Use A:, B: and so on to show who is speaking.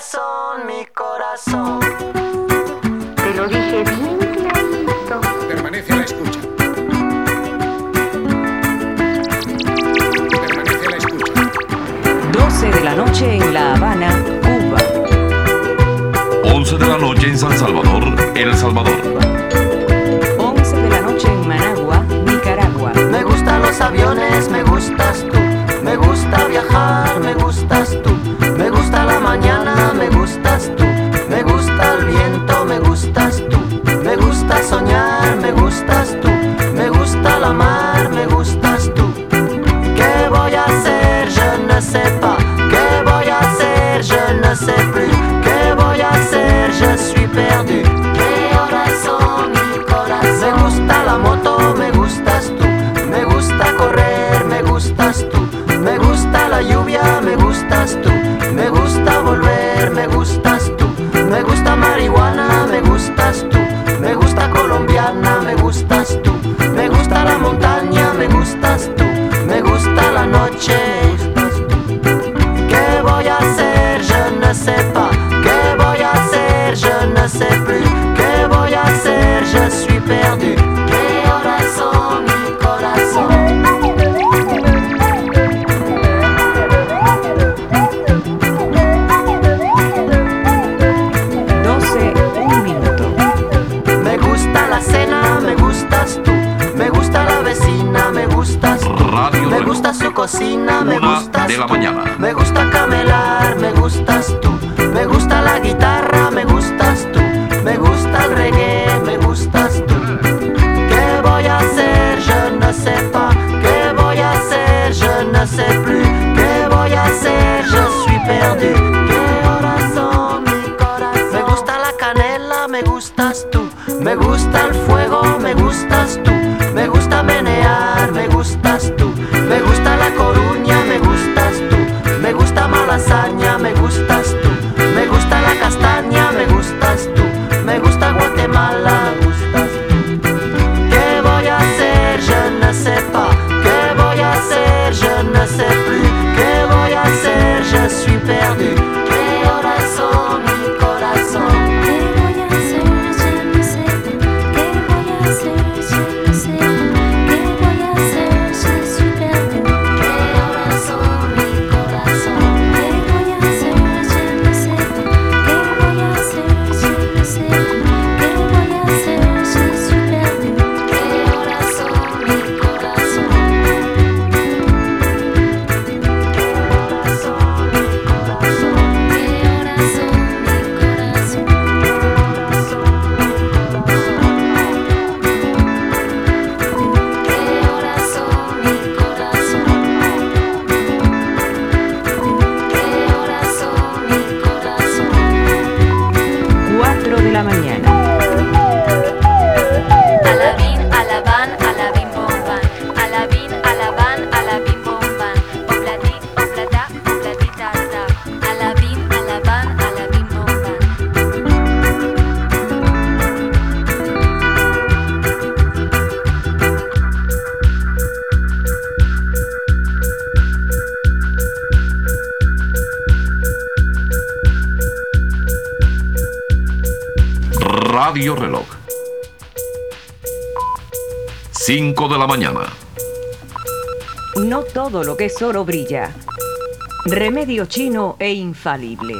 A: corazón, mi corazón.
B: Te lo dije bien clarito.
C: Permanece a la escucha. Permanece a la escucha.
D: 12 de la noche en La Habana, Cuba.
E: 11 de la noche en San Salvador, El Salvador.
A: me gusta. cocina, me
E: Una
A: gustas
E: de la
A: tú.
E: mañana.
A: Me gusta camelar, me gustas tú. Me gusta la guitarra, me gustas tú. Me gusta el reggae, me gustas tú. ¿Qué voy a hacer? Je ne sais pas. ¿Qué voy a hacer? Je ne sais plus. ¿Qué voy a hacer? Je suis perdu. ¿Qué corazón, mi corazón? Me gusta la canela, me gustas tú. Me gusta el fuego, me gustas tú. la la
D: mañana.
E: Radio Reloj. 5 de la mañana.
D: No todo lo que es oro brilla. Remedio chino e infalible.